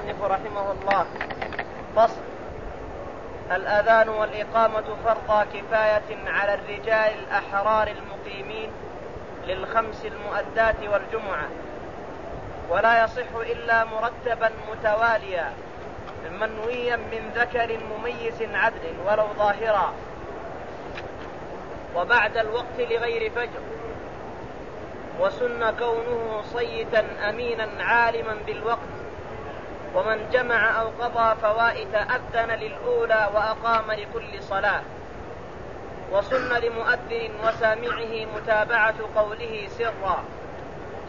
المصنف رحمه الله. فصل. الأذان والإقامة فرض كفاية على الرجال الأحرار المقيمين للخمس المؤدات والجمعة. ولا يصح إلا مرتبا متواليا منويا من ذكر مميز عدل ولو ظاهرا. وبعد الوقت لغير فجر. وسن كونه صيتا أمينا عالما بالوقت. ومن جمع أو قضى فوائت أذن للأولى وأقام لكل صلاة. وسن لمؤذن وسامعه متابعة قوله سرا.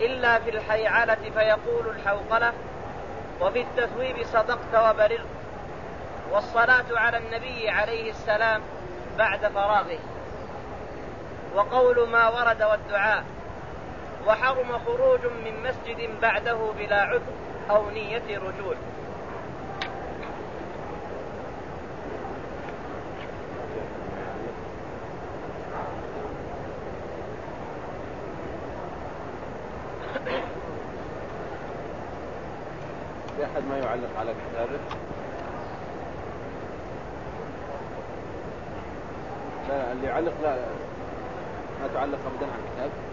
إلا في الحيعلة فيقول الحوقلة وفي التثويب صدقت وبررت. والصلاة على النبي عليه السلام بعد فراغه. وقول ما ورد والدعاء وحرم خروج من مسجد بعده بلا عذر أو نية رجوع في أحد ما يعلق على كتابه لا اللي يعلق لا ما تعلق أبدا على الكتاب ها؟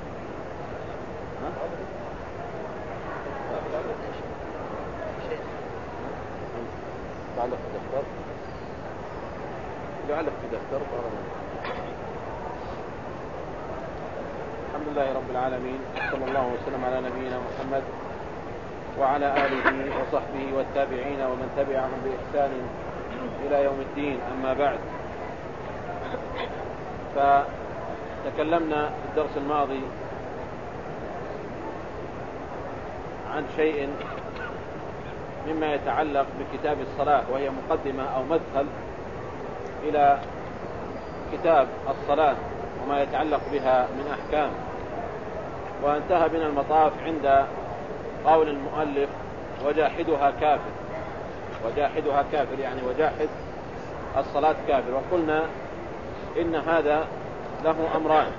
تعلق في دفتر يعلق في دفتر الحمد لله رب العالمين صلى الله وسلم على نبينا محمد وعلى آله وصحبه والتابعين ومن تبعهم بإحسان إلى يوم الدين أما بعد. فتكلمنا في الدرس الماضي عن شيء مما يتعلق بكتاب الصلاة وهي مقدمة أو مدخل إلى كتاب الصلاة وما يتعلق بها من أحكام. وانتهى بنا المطاف عند قول المؤلف وجاحدها كافر وجاحدها كافر يعني وجاحد الصلاة كافر. وقلنا إن هذا له أمران.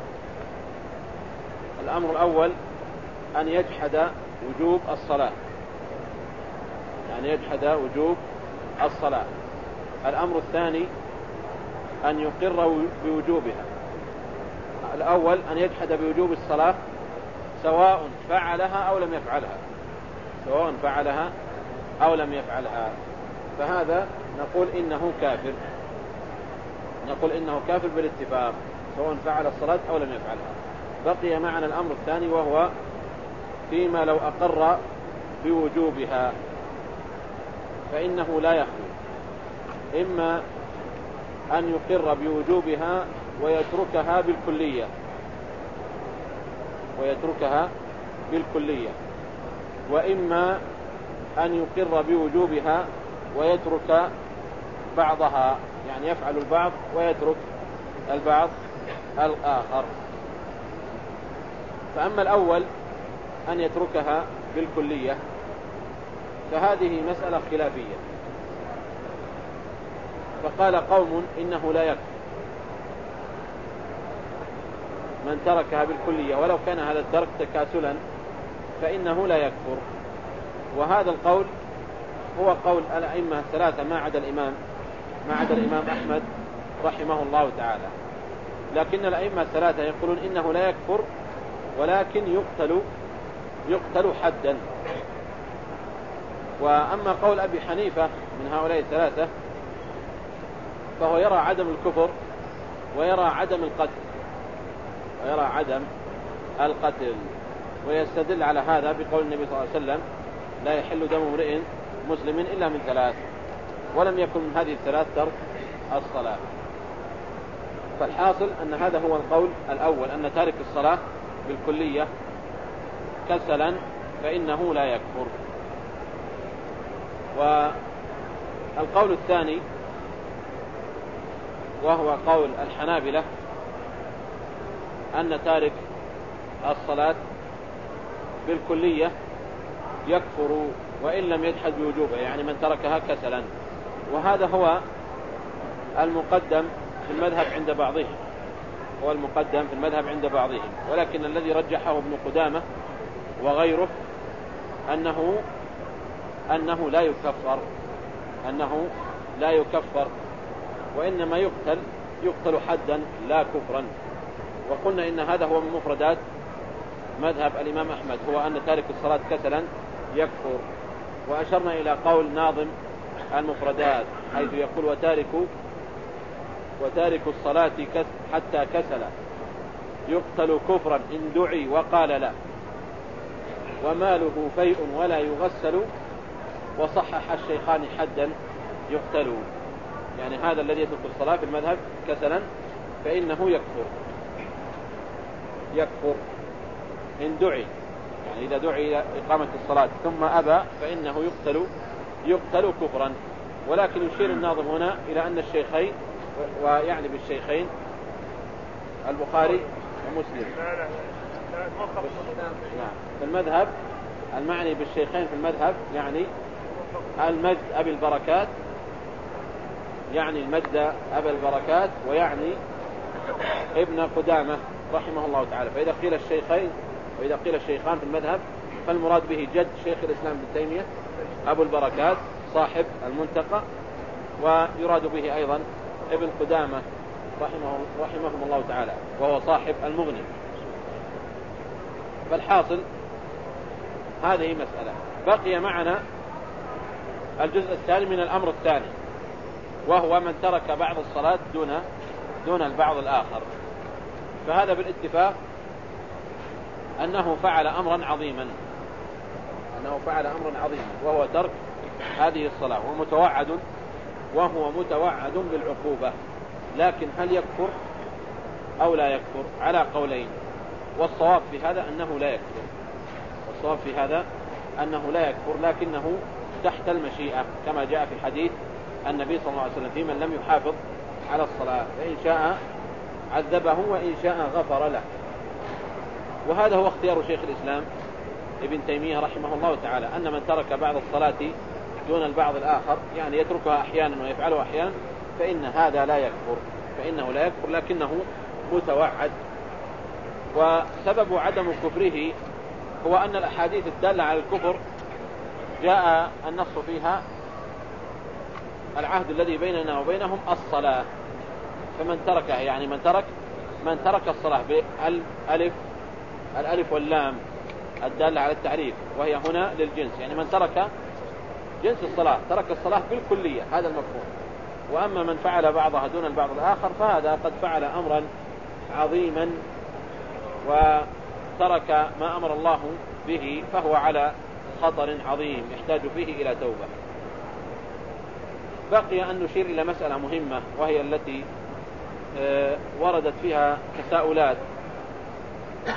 الأمر الأول أن يجحد وجوب الصلاة. يعني يجحد وجوب الصلاة. الأمر الثاني أن يقر بوجوبها. الأول أن يجحد بوجوب الصلاة سواء فعلها أو لم يفعلها. سواء فعلها أو لم يفعلها. فهذا نقول إنه كافر. نقول إنه كافر بالاتفاق سواء فعل الصلاة أو لم يفعلها. بقي معنا الأمر الثاني وهو فيما لو أقر بوجوبها فإنه لا يخلو إما أن يقر بوجوبها ويتركها بالكلية. ويتركها بالكلية. وإما أن يقر بوجوبها ويترك بعضها يعني يفعل البعض ويترك البعض الآخر. فأما الأول أن يتركها بالكلية. فهذه مسألة خلافية. فقال قوم إنه لا يكفي. من تركها بالكلية ولو كان هذا الترك تكاسلا فإنه لا يكفر. وهذا القول هو قول الأئمة الثلاثة ما عدا الإمام ما عدا الإمام أحمد رحمه الله تعالى. لكن الأئمة الثلاثة يقولون إنه لا يكفر ولكن يقتل يقتل حدا. وأما قول أبي حنيفة من هؤلاء الثلاثة فهو يرى عدم الكفر ويرى عدم القتل ويرى عدم القتل ويستدل على هذا بقول النبي صلى الله عليه وسلم لا يحل دم امرئ مسلم إلا من ثلاث ولم يكن من هذه الثلاث ترك الصلاة. فالحاصل أن هذا هو القول الأول أن تارك الصلاة بالكلية كسلا فإنه لا يكفر. والقول الثاني وهو قول الحنابلة أن تارك الصلاة بالكلية يكفر وإن لم يجحد بوجوبه يعني من تركها كسلا. وهذا هو المقدم في المذهب عند بعضهم. هو المقدم في المذهب عند بعضهم. ولكن الذي رجحه ابن قدامة وغيره أنه أنه لا يكفر أنه لا يكفر وإنما يقتل يقتل حدا لا كفرا. وقلنا إن هذا هو من مفردات مذهب الإمام أحمد هو أن تارك الصلاة كسلا يكفر. وأشرنا إلى قول ناظم المفردات حيث يقول وتارك وتارك الصلاة حتى كسل يقتل كفرا إن دعي وقال لا. وماله فيء ولا يغسل وصحح الشيخان حدا يقتل. يعني هذا الذي يترك الصلاة في المذهب كسلا فإنه يكفر. يكفر. إن دعي. يعني إذا دعي إلى إقامة الصلاة ثم أبى فإنه يقتل يقتل كفرا. ولكن يشير الناظم هنا إلى أن الشيخين ويعني بالشيخين البخاري ومسلم. نعم في المذهب المعني بالشيخين في المذهب يعني المجد أبي البركات يعني المجد أبي البركات ويعني ابن قدامة رحمه الله تعالى. فإذا قيل الشيخين وإذا قيل الشيخان في المذهب فالمراد به جد شيخ الإسلام ابن تيمية أبو البركات صاحب المنتقى ويراد به أيضا ابن قدامة رحمه رحمهم الله تعالى وهو صاحب المغني. فالحاصل هذه مسألة. بقي معنا الجزء الثاني من الأمر الثاني وهو من ترك بعض الصلاة دون دون البعض الآخر. فهذا بالاتفاق أنه فعل أمرا عظيما. أنه فعل أمرا عظيما وهو ترك هذه الصلاة. ومتوعد وهو متوعد بالعقوبة. لكن هل يكفر أو لا يكفر؟ على قولين. والصواب في هذا أنه لا يكفر. والصواب في هذا أنه لا يكفر لكنه تحت المشيئة كما جاء في حديث النبي صلى الله عليه وسلم في من لم يحافظ على الصلاة فإن شاء عذبه وإن شاء غفر له. وهذا هو اختيار شيخ الإسلام ابن تيمية رحمه الله تعالى أن من ترك بعض الصلاة دون البعض الآخر يعني يتركها أحيانا ويفعلها أحيانا فإن هذا لا يكفر فإنه لا يكفر لكنه متوعد. وسبب عدم كفره هو أن الأحاديث الدالة على الكفر جاء النص فيها العهد الذي بيننا وبينهم الصلاة. فمن تركها يعني من ترك من ترك الصلاة بالألف الألف واللام الدالة على التعريف وهي هنا للجنس. يعني من ترك جنس الصلاة ترك الصلاة بالكلية هذا المفهوم. وأما من فعل بعضها دون البعض الآخر فهذا قد فعل أمرا عظيما وترك ما أمر الله به فهو على خطر عظيم يحتاج فيه إلى توبة. بقي أن نشير إلى مسألة مهمة وهي التي آه، وردت فيها تساؤلات.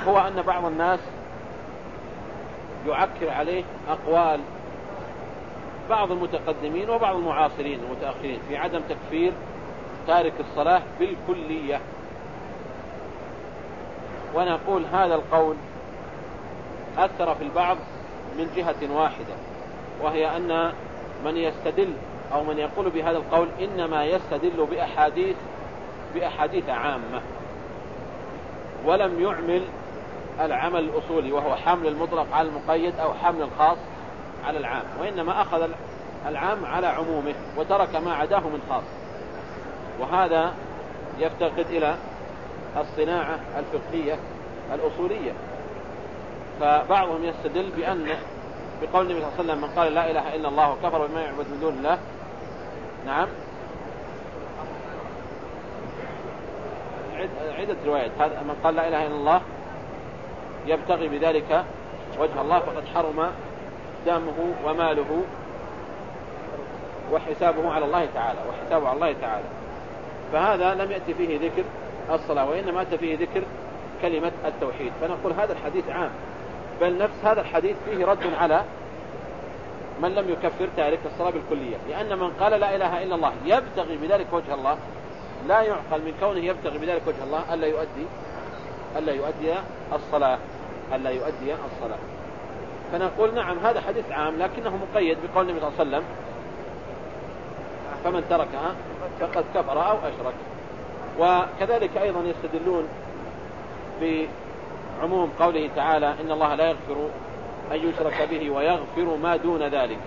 هو أن بعض الناس يعكر عليه أقوال بعض المتقدمين وبعض المعاصرين المتأخرين في عدم تكفير تارك الصلاة بالكلية. ونقول هذا القول أثر في البعض من جهة واحدة وهي أن من يستدل أو من يقول بهذا القول إنما يستدل بأحاديث بأحاديث عامة ولم يعمل العمل الأصولي وهو حمل المطلق على المقيد أو حمل الخاص على العام وإنما أخذ العام على عمومه وترك ما عداه من خاص وهذا يفتقد إلى الصناعة الفقهية الأصولية. فبعضهم يستدل بأن بقول النبي صلى الله عليه وسلم من قال لا إله إلا الله وكفر بما يعبد من دون الله. نعم. عدة روايات. هذا من قال لا إله إلا الله يبتغي بذلك وجه الله فقد حرم دمه وماله وحسابه على الله تعالى وحسابه على الله تعالى. فهذا لم يأتي فيه ذكر. الصلاة وإنما أتى فيه ذكر كلمة التوحيد. فنقول هذا الحديث عام بل نفس هذا الحديث فيه رد على من لم يكفر تارك الصلاة بالكلية. لأن من قال لا إله إلا الله يبتغي بذلك وجه الله لا يعقل من كونه يبتغي بذلك وجه الله ألا يؤدي ألا يؤدي الصلاة ألا يؤدي الصلاة. فنقول نعم هذا حديث عام لكنه مقيد بقول النبي صلى الله عليه وسلم فمن تركها فقد كفر أو أشرك. وكذلك أيضا يستدلون بعموم قوله تعالى إن الله لا يغفر أن يشرك به ويغفر ما دون ذلك.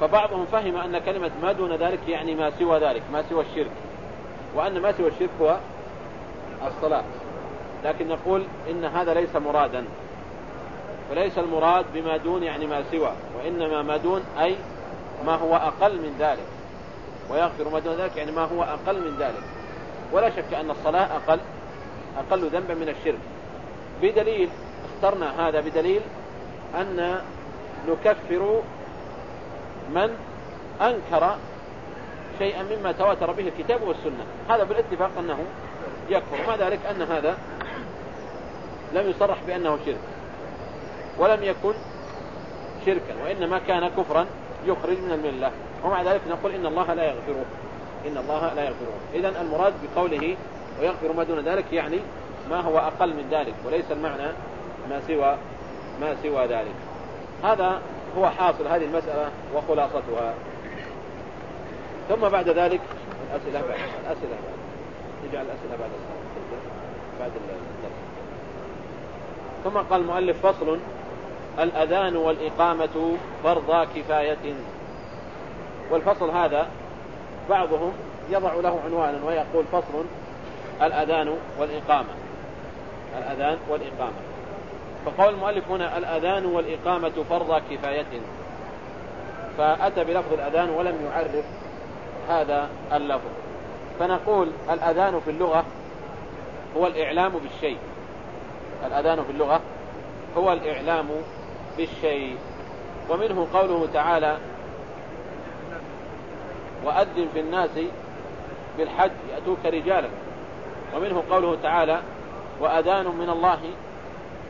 فبعضهم فهم أن كلمة ما دون ذلك يعني ما سوى ذلك ما سوى الشرك وأن ما سوى الشرك هو الصلاة. لكن نقول إن هذا ليس مرادا وليس المراد بما دون يعني ما سوى وإنما ما دون أي ما هو أقل من ذلك. ويغفر ما دون ذلك يعني ما هو أقل من ذلك. ولا شك أن الصلاة أقل أقل ذنبا من الشرك. بدليل اخترنا هذا بدليل أن نكفر من أنكر شيئا مما تواتر به الكتاب والسنة. هذا بالاتفاق أنه يكفر. وما ذلك؟ أن هذا لم يصرح بأنه شرك ولم يكن شركا وإنما كان كفرا يخرج من الملة. ومع ذلك نقول إن الله لا يغفره إن الله لا يغفره إذا المراد بقوله ويغفر ما دون ذلك يعني ما هو أقل من ذلك وليس المعنى ما سوى ما سوى ذلك. هذا هو حاصل هذه المسألة وخلاصتها. ثم بعد ذلك الأسئلة بعد الأسئلة بعد. نجعل الأسئلة بعد بعد الدرس ثم قال المؤلف فصل الأذان والإقامة فرض كفاية. والفصل هذا بعضهم يضع له عنوانا ويقول فصل الأذان والإقامة. الأذان والإقامة. فقول المؤلف هنا الأذان والإقامة فرض كفاية. فأتى بلفظ الأذان ولم يعرف هذا اللفظ. فنقول الأذان في اللغة هو الإعلام بالشيء. الأذان في اللغة هو الإعلام بالشيء. ومنه قوله تعالى وأذن في الناس بالحج يأتوك رجالا. ومنه قوله تعالى وأذان من الله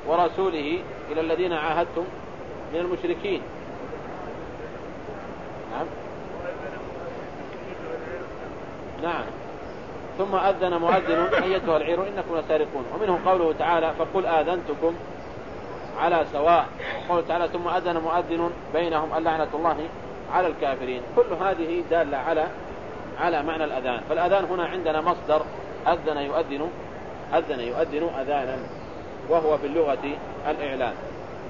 ورسوله إلى الذين عاهدتم من المشركين. نعم. نعم. ثم أذن مؤذن أيتها العير إنكم لسارقون. ومنه قوله تعالى فقل آذنتكم على سواء. قوله تعالى ثم أذن مؤذن بينهم اللعنة الله على الكافرين. كل هذه دالة على على معنى الأذان. فالأذان هنا عندنا مصدر أذن يؤذن أذن يؤذن أذانا وهو في اللغة الإعلان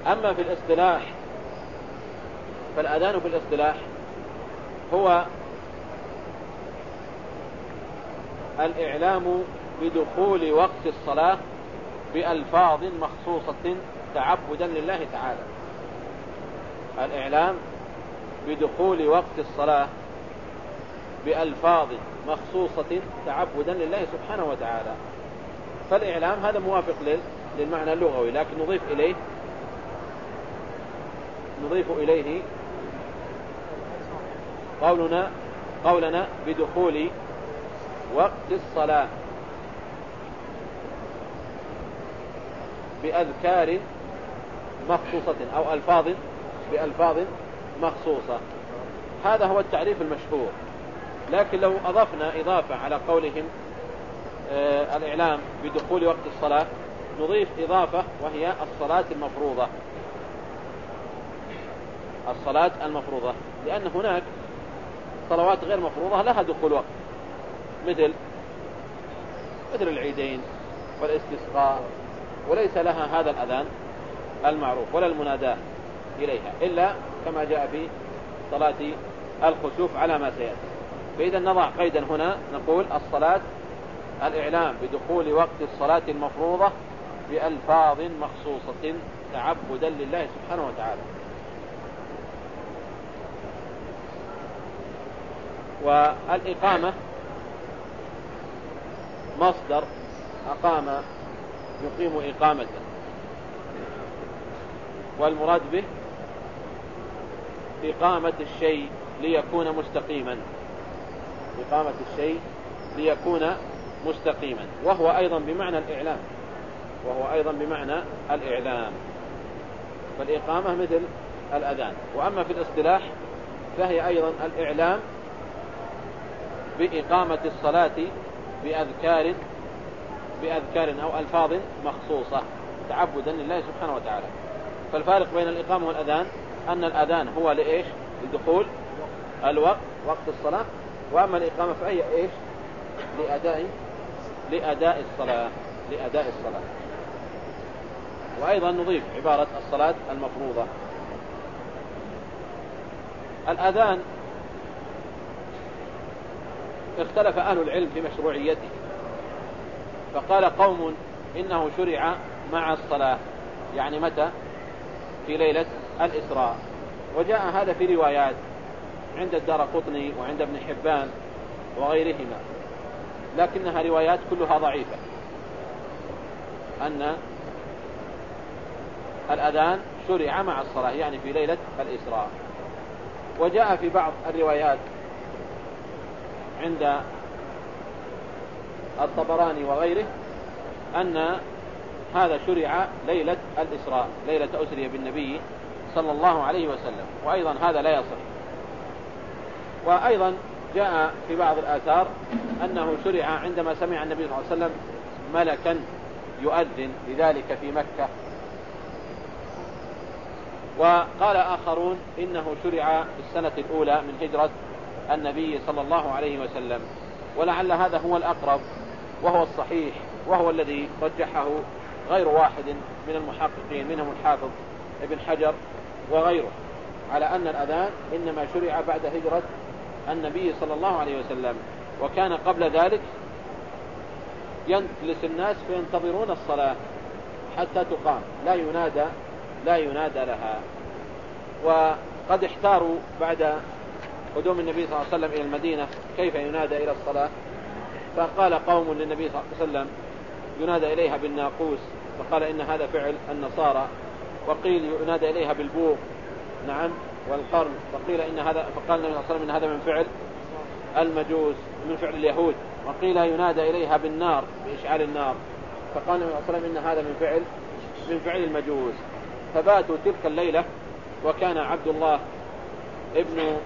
أما في الاصطلاح فالأذان في الاصطلاح هو الإعلام بدخول وقت الصلاة بألفاظ مخصوصة تعبدا لله تعالى. الإعلام بدخول وقت الصلاة بألفاظ مخصوصة تعبدا لله سبحانه وتعالى. فالإعلام هذا موافق للمعنى اللغوي لكن نضيف إليه نضيف إليه قولنا قولنا بدخول وقت الصلاة بأذكار مخصوصة أو ألفاظ بألفاظ مخصوصة. هذا هو التعريف المشهور. لكن لو أضفنا إضافة على قولهم آه الإعلام بدخول وقت الصلاة نضيف إضافة وهي الصلاة المفروضة. الصلاة المفروضة. لأن هناك صلوات غير مفروضة لها دخول وقت. مثل مثل العيدين والاستسقاء وليس لها هذا الأذان المعروف ولا المناداة إليها إلا كما جاء في صلاة الخسوف على ما سيأتي. فإذا نضع قيدا هنا نقول الصلاة الإعلام بدخول وقت الصلاة المفروضة بألفاظ مخصوصة تعبدا لله سبحانه وتعالى. والإقامة مصدر أقام يقيم إقامة والمراد به إقامة الشيء ليكون مستقيما. إقامة الشيء ليكون مستقيما. وهو أيضا بمعنى الإعلام. وهو أيضا بمعنى الإعلام. فالإقامة مثل الأذان. وأما في الاصطلاح فهي أيضا الإعلام بإقامة الصلاة بأذكار بأذكار أو ألفاظ مخصوصة تعبدا لله سبحانه وتعالى. فالفارق بين الإقامة والأذان أن الأذان هو لإيش؟ لدخول الوقت وقت الصلاة. وأما الإقامة فهي إيش؟ لأداء لأداء الصلاة لأداء الصلاة. وأيضا نضيف عبارة الصلاة المفروضة. الأذان اختلف أهل العلم في مشروعيته. فقال قوم إنه شرع مع الصلاة. يعني متى؟ في ليلة الإسراء. وجاء هذا في روايات عند الدار قطني وعند ابن حبان وغيرهما. لكنها روايات كلها ضعيفة. أن الأذان شرع مع الصلاة يعني في ليلة الإسراء. وجاء في بعض الروايات عند الطبراني وغيره أن هذا شرع ليلة الإسراء ليلة أسري بالنبي صلى الله عليه وسلم وأيضا هذا لا يصح. وأيضا جاء في بعض الآثار أنه شرع عندما سمع النبي صلى الله عليه وسلم ملكا يؤذن لذلك في مكة. وقال آخرون إنه شرع في السنة الأولى من هجرة النبي صلى الله عليه وسلم ولعل هذا هو الأقرب وهو الصحيح وهو الذي رجحه غير واحد من المحققين منهم الحافظ ابن حجر وغيره. على أن الأذان إنما شرع بعد هجرة النبي صلى الله عليه وسلم وكان قبل ذلك يجلس الناس فينتظرون الصلاة حتى تقام لا ينادى لا ينادى لها. وقد احتاروا بعد قدوم النبي صلى الله عليه وسلم إلى المدينة كيف ينادى إلى الصلاة؟ فقال قوم للنبي صلى الله عليه وسلم ينادى إليها بالناقوس فقال إن هذا فعل النصارى. وقيل ينادى إليها بالبوق. نعم. والقرن. وقيل إن هذا فقال النبي صلى الله عليه وسلم إن هذا من فعل المجوس من فعل اليهود. وقيل ينادى إليها بالنار بإشعال النار. فقال النبي صلى الله عليه وسلم إن هذا من فعل من فعل المجوس. فباتوا تلك الليلة وكان عبد الله ابن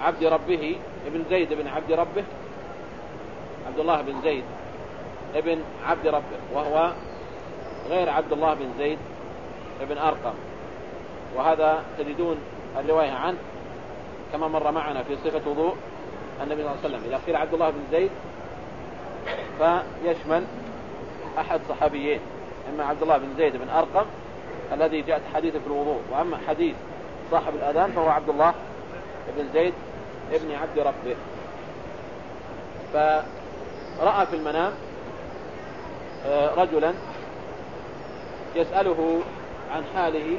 عبد ربه ابن زيد بن عبد ربه عبد الله بن زيد ابن عبد ربه وهو غير عبد الله بن زيد. ابن أرقم. وهذا تجدون الرواية عنه كما مر معنا في صفة وضوء النبي صلى الله عليه وسلم. إذا قيل عبد الله بن زيد فيشمل أحد صحابيين إما عبد الله بن زيد بن أرقم الذي جاءت حديثه في الوضوء وأما حديث صاحب الأذان فهو عبد الله بن زيد ابن عبد ربه. فرأى في المنام آه، رجلا يسأله عن حاله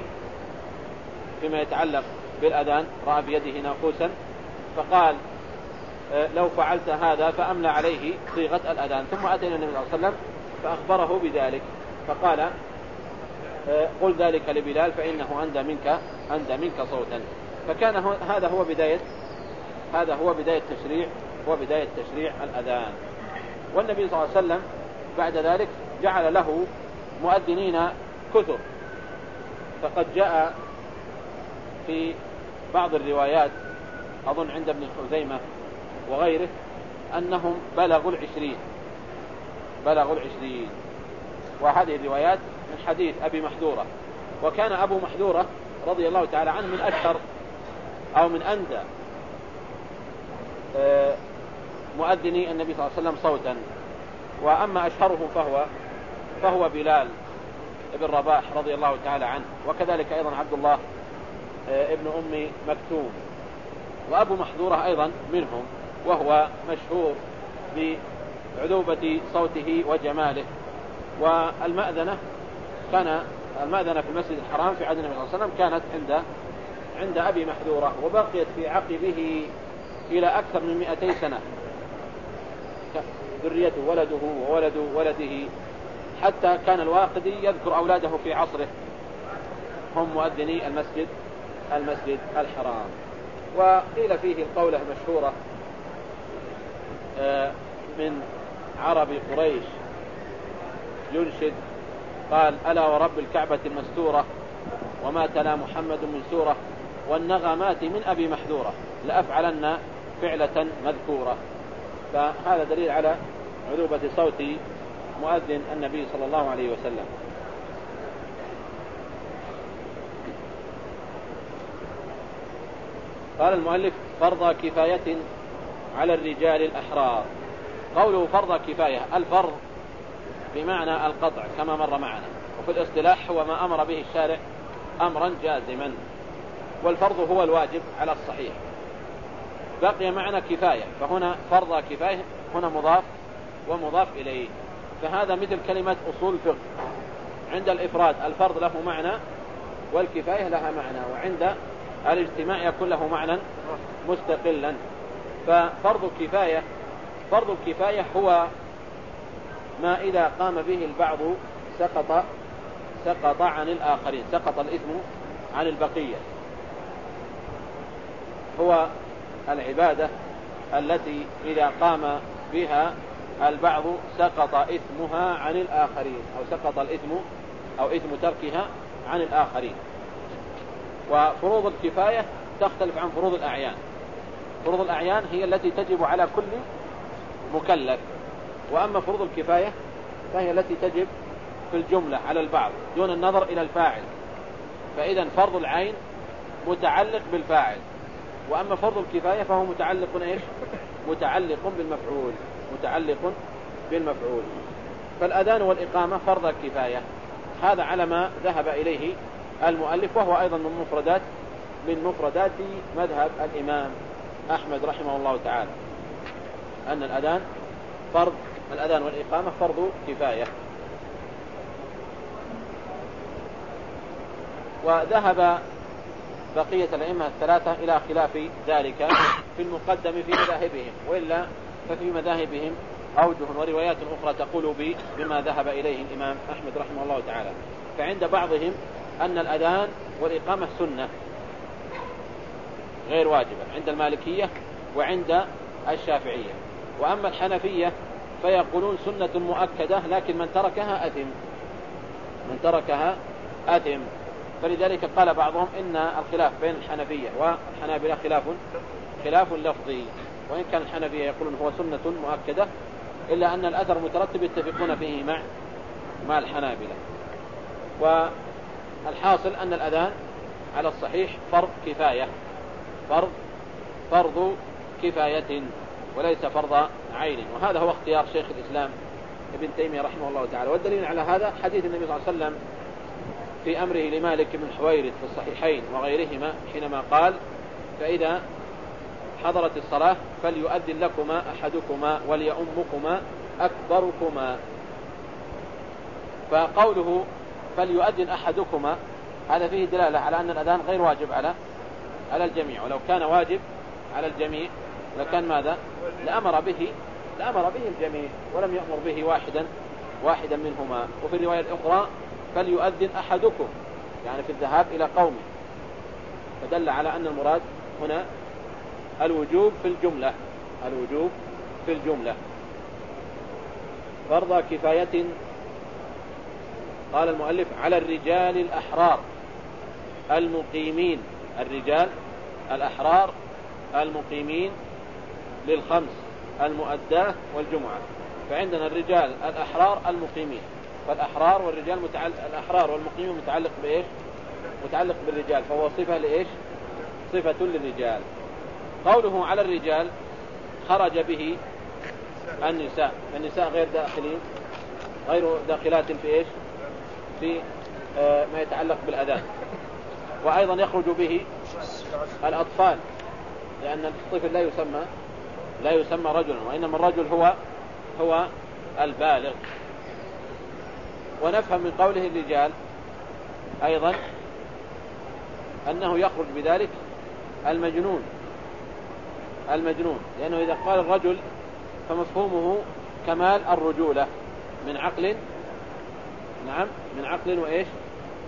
فيما يتعلق بالأذان رأى بيده ناقوسا فقال آه، لو فعلت هذا فأملى عليه صيغة الأذان. ثم أتينا النبي صلى الله عليه وسلم فأخبره بذلك فقال آه، قل ذلك لبلال فإنه أندى منك أندى منك صوتا. فكان هذا هو بداية هذا هو بداية تشريع هو بداية تشريع الأذان. والنبي صلى الله عليه وسلم بعد ذلك جعل له مؤذنين كثر. فقد جاء في بعض الروايات أظن عند ابن خزيمة وغيره أنهم بلغوا العشرين. بلغوا العشرين. وهذه الروايات من حديث أبي محذورة. وكان أبو محذورة رضي الله تعالى عنه من أشهر أو من أندى آه، مؤذني النبي صلى الله عليه وسلم صوتا. وأما أشهره فهو فهو بلال. ابن رباح رضي الله تعالى عنه وكذلك أيضا عبد الله آه، ابن أم مكتوم. وأبو محذورة أيضا منهم وهو مشهور بعذوبة صوته وجماله. والمأذنة كان المأذنة في المسجد الحرام في عهد النبي صلى الله عليه وسلم كانت عند عند أبي محذورة وبقيت في عقبه إلى أكثر من 200 سنة. ذريته ولده وولد ولده حتى كان الواقدي يذكر أولاده في عصره. هم مؤذني المسجد المسجد الحرام. وقيل فيه القولة مشهورة آه، من عرب قريش. ينشد قال ألا ورب الكعبة المستورة وما تلا محمد من سورة والنغمات من أبي محذورة لأفعلن فعلة مذكورة. فهذا دليل على عذوبة صوت مؤذن النبي صلى الله عليه وسلم. قال المؤلف فرض كفاية على الرجال الأحرار. قوله فرض كفاية الفرض بمعنى القطع كما مر معنا. وفي الاصطلاح هو ما أمر به الشارع أمرا جازما. والفرض هو الواجب على الصحيح. بقي معنى كفاية فهنا فرض كفاية هنا مضاف ومضاف إليه. فهذا مثل كلمة أصول الفقه عند الإفراد الفرض له معنى والكفاية لها معنى وعند الاجتماع يكون له معنى مستقلا. ففرض الكفاية فرض الكفاية هو ما إذا قام به البعض سقط سقط عن الآخرين سقط الإثم عن البقية. هو العبادة التي إذا قام بها البعض سقط إثمها عن الآخرين أو سقط الإثم أو إثم تركها عن الآخرين. وفروض الكفاية تختلف عن فروض الأعيان. فروض الأعيان هي التي تجب على كل مكلف. وأما فروض الكفاية فهي التي تجب في الجملة على البعض دون النظر إلى الفاعل. فإذا فرض العين متعلق بالفاعل وأما فرض الكفاية فهو متعلق إيش؟ متعلق بالمفعول. متعلق بالمفعول. فالأذان والإقامة فرض الكفاية. هذا على ما ذهب إليه المؤلف وهو أيضا من مفردات من مفردات مذهب الإمام أحمد رحمه الله تعالى. أن الأذان فرض الأذان والإقامة فرض كفاية. وذهب بقية الأئمة الثلاثة إلى خلاف ذلك في المقدم في مذاهبهم وإلا ففي مذاهبهم أوجه وروايات أخرى تقول بما ذهب إليه الإمام أحمد رحمه الله تعالى. فعند بعضهم أن الأذان والإقامة سنة غير واجبة عند المالكية وعند الشافعية. وأما الحنفية فيقولون سنة مؤكدة لكن من تركها أثم. من تركها أثم. فلذلك قال بعضهم إن الخلاف بين الحنفية والحنابلة خلاف خلاف لفظي. وإن كان الحنفية يقولون هو سنة مؤكدة إلا أن الأثر مترتب يتفقون فيه مع مع الحنابلة. والحاصل أن الأذان على الصحيح فرض كفاية فرض فرض كفاية وليس فرض عين. وهذا هو اختيار شيخ الإسلام ابن تيمية رحمه الله تعالى. والدليل على هذا حديث النبي صلى الله عليه وسلم في أمره لمالك بن حويرث في الصحيحين وغيرهما حينما قال فإذا حضرت الصلاة فليؤذن لكما أحدكما وليؤمكما أكبركما. فقوله فليؤذن أحدكما هذا فيه دلالة على أن الأذان غير واجب على على الجميع. ولو كان واجب على الجميع لكان ماذا؟ لأمر به لأمر به الجميع ولم يأمر به واحدا واحدا منهما. وفي الرواية الأخرى فليؤذن أحدكم يعني في الذهاب إلى قومه. فدل على أن المراد هنا الوجوب في الجملة. الوجوب في الجملة. فرض كفاية. قال المؤلف على الرجال الأحرار المقيمين. الرجال الأحرار المقيمين للخمس المؤداة والجمعة. فعندنا الرجال الأحرار المقيمين. فالأحرار والرجال متعلق الأحرار والمقيمين متعلق بإيش؟ متعلق بالرجال. فهو صفة لإيش؟ صفة للرجال. قوله على الرجال خرج به النساء النساء غير داخلين غير داخلات في إيش؟ في آه، ما يتعلق بالأذان. وأيضا يخرج به الأطفال لأن الطفل لا يسمى لا يسمى رجلا وإنما الرجل هو هو البالغ. ونفهم من قوله الرجال أيضا أنه يخرج بذلك المجنون. المجنون لأنه إذا قال الرجل فمفهومه كمال الرجولة من عقل نعم من عقل وإيش؟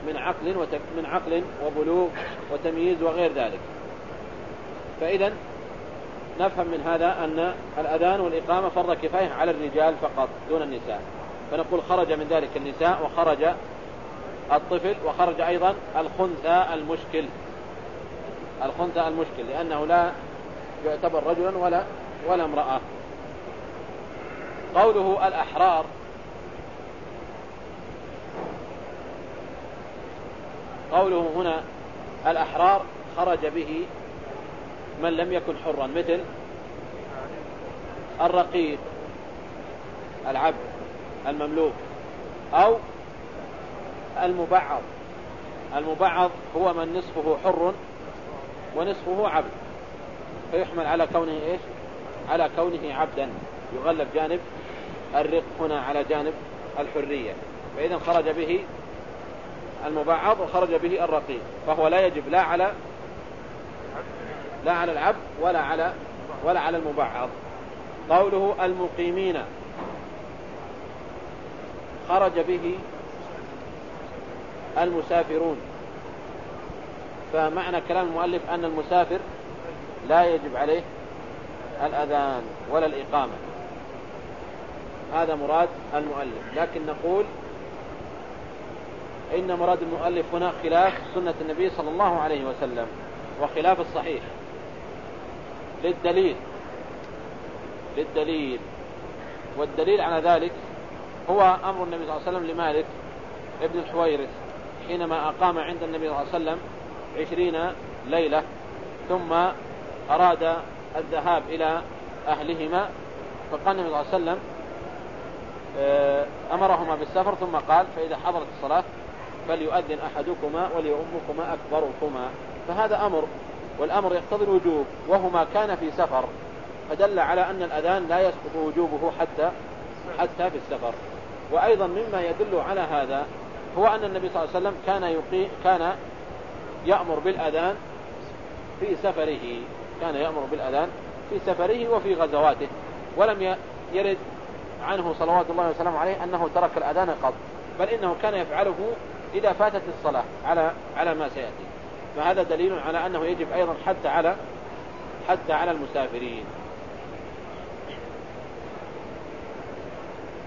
من عقل وتك من عقل وبلوغ وتمييز وغير ذلك. فإذا نفهم من هذا أن الأذان والإقامة فرض كفاية على الرجال فقط دون النساء. فنقول خرج من ذلك النساء وخرج الطفل وخرج أيضا الخنثى المشكل. الخنثى المشكل لأنه لا يعتبر رجلا ولا ولا امرأة. قوله الأحرار. قوله هنا الأحرار خرج به من لم يكن حرا مثل الرقيق العبد المملوك أو المبعض. المبعض هو من نصفه حر ونصفه عبد. فيحمل على كونه إيش؟ على كونه عبدا. يغلب جانب الرق هنا على جانب الحرية. فإذا خرج به المبعض وخرج به الرقيق. فهو لا يجب لا على لا على العبد ولا على ولا على المبعض. قوله المقيمين. خرج به المسافرون. فمعنى كلام المؤلف أن المسافر لا يجب عليه الأذان ولا الإقامة. هذا مراد المؤلف. لكن نقول إن مراد المؤلف هنا خلاف سنة النبي صلى الله عليه وسلم وخلاف الصحيح. للدليل. للدليل. والدليل على ذلك هو أمر النبي صلى الله عليه وسلم لمالك ابن الحويرث حينما أقام عند النبي صلى الله عليه وسلم عشرين ليلة ثم أراد الذهاب إلى أهلهما فقال النبي صلى الله عليه وسلم آه، أمرهما بالسفر ثم قال فإذا حضرت الصلاة فليؤذن أحدكما وليؤمكما أكبركما فهذا أمر والأمر يقتضي الوجوب وهما كان في سفر فدل على أن الأذان لا يسقط وجوبه حتى حتى في السفر. وأيضا مما يدل على هذا هو أن النبي صلى الله عليه وسلم كان يقي كان يأمر بالأذان في سفره. كان يأمر بالأذان في سفره وفي غزواته ولم يرد عنه صلوات الله وسلامه عليه أنه ترك الأذان قط بل إنه كان يفعله إذا فاتت الصلاة على على ما سيأتي. فهذا دليل على أنه يجب أيضا حتى على حتى على المسافرين.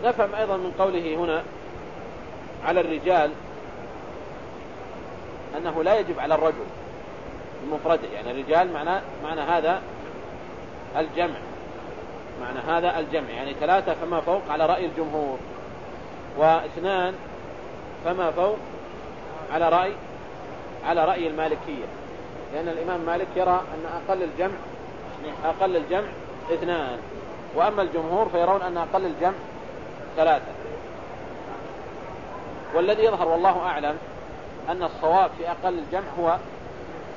نفهم أيضا من قوله هنا على الرجال أنه لا يجب على الرجل المفرد يعني الرجال معنى معنى هذا الجمع معنى هذا الجمع يعني ثلاثة فما فوق على رأي الجمهور واثنان فما فوق على رأي على رأي المالكية لأن الإمام مالك يرى أن أقل الجمع أقل الجمع اثنان وأما الجمهور فيرون أن أقل الجمع ثلاثة. والذي يظهر والله أعلم أن الصواب في أقل الجمع هو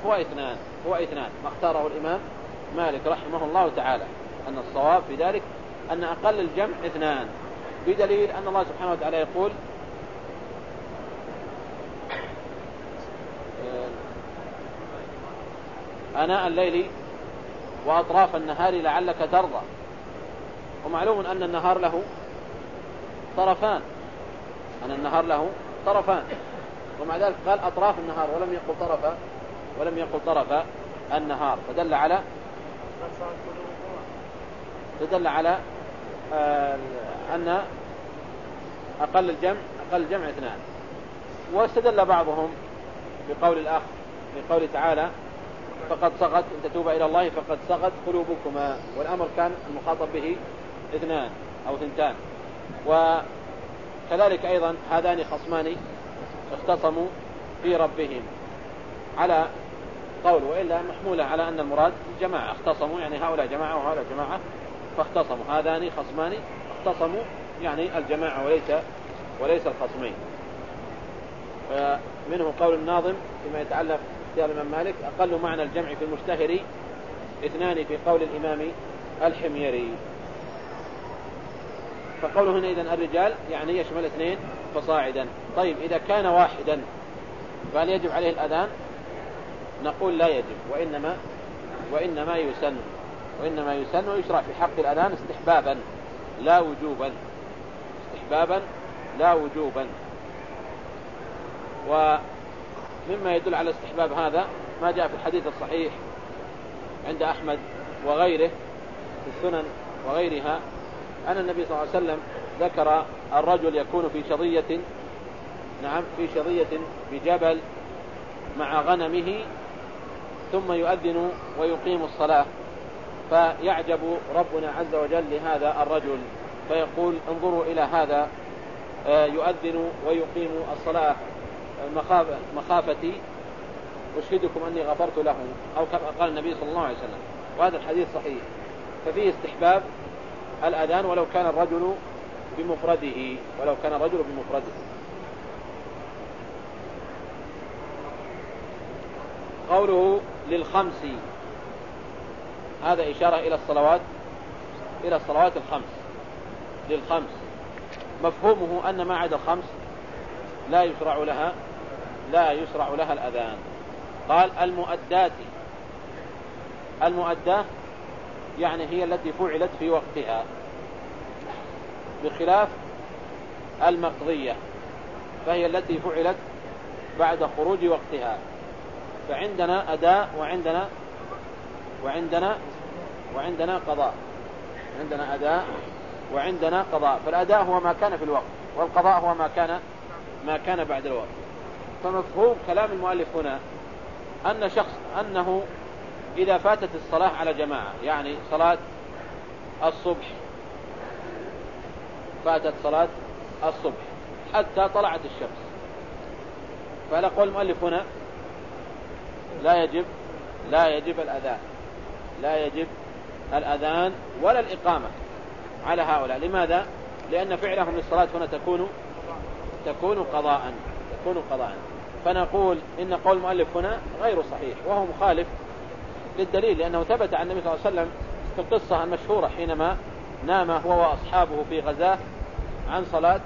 هو اثنان هو اثنان. ما اختاره الإمام مالك رحمه الله تعالى. أن الصواب في ذلك أن أقل الجمع اثنان. بدليل أن الله سبحانه وتعالى يقول أناء الليل وأطراف النهار لعلك ترضى. ومعلوم أن النهار له طرفان. أن النهار له طرفان. ومع ذلك قال أطراف النهار ولم يقل طرف ولم يقل طرف النهار. فدل على فدل على آه، أن أقل الجمع أقل الجمع اثنان. واستدل بعضهم بقول الأخ بقول تعالى فقد صغت إن تتوب إلى الله فقد صغت قلوبكما. والأمر كان المخاطب به اثنان أو ثنتان. وكذلك أيضا هذان خصمان اختصموا في ربهم على قول وإلا محمولة على أن المراد جماعة. اختصموا يعني هؤلاء جماعة وهؤلاء جماعة فاختصموا. هذان خصمان اختصموا يعني الجماعة وليس وليس الخصمين. منه قول الناظم فيما يتعلق اختيار الإمام مالك أقل معنى الجمع في المشتهر اثنان في قول الإمام الحميري. فقوله هنا إذن الرجال يعني يشمل اثنين فصاعدا. طيب إذا كان واحدا فهل يجب عليه الأذان؟ نقول لا يجب وإنما وإنما يسن وإنما يسن ويشرع في حق الأذان استحبابا لا وجوبا استحبابا لا وجوبا. ومما يدل على استحباب هذا ما جاء في الحديث الصحيح عند أحمد وغيره في السنن وغيرها أن النبي صلى الله عليه وسلم ذكر الرجل يكون في شظية نعم في شظية بجبل مع غنمه ثم يؤذن ويقيم الصلاة. فيعجب ربنا عز وجل لهذا الرجل. فيقول انظروا إلى هذا. آه، يؤذن ويقيم الصلاة. مخافتي أشهدكم أني غفرت له أو كما قال النبي صلى الله عليه وسلم. وهذا الحديث صحيح. ففيه استحباب الأذان ولو كان الرجل بمفرده. ولو كان الرجل بمفرده. قوله للخمس. هذا إشارة إلى الصلوات إلى الصلوات الخمس. للخمس. مفهومه أن ما عدا الخمس لا يشرع لها لا يشرع لها الأذان. قال المؤدات. المؤداة يعني هي التي فعلت في وقتها بخلاف المقضية فهي التي فعلت بعد خروج وقتها. فعندنا أداء وعندنا وعندنا وعندنا قضاء. عندنا أداء وعندنا قضاء. فالأداء هو ما كان في الوقت والقضاء هو ما كان ما كان بعد الوقت. فمفهوم كلام المؤلف هنا أن شخص أنه إذا فاتت الصلاة على جماعة يعني صلاة الصبح فاتت صلاة الصبح حتى طلعت الشمس. فعلى قول المؤلف هنا لا يجب لا يجب الأذان. لا يجب الأذان ولا الإقامة على هؤلاء. لماذا؟ لأن فعلهم للصلاة هنا تكون تكون قضاء تكون قضاء. فنقول إن قول المؤلف هنا غير صحيح وهو مخالف للدليل لأنه ثبت عن النبي صلى الله عليه وسلم في القصة المشهورة حينما نام هو وأصحابه في غزاة عن صلاة